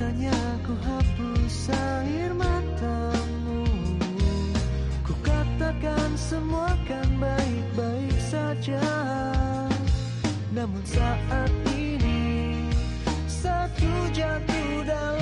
bisanya ku hapus air matamu. Ku katakan semua akan baik-baik saja. Namun saat ini Satu jatuh dalam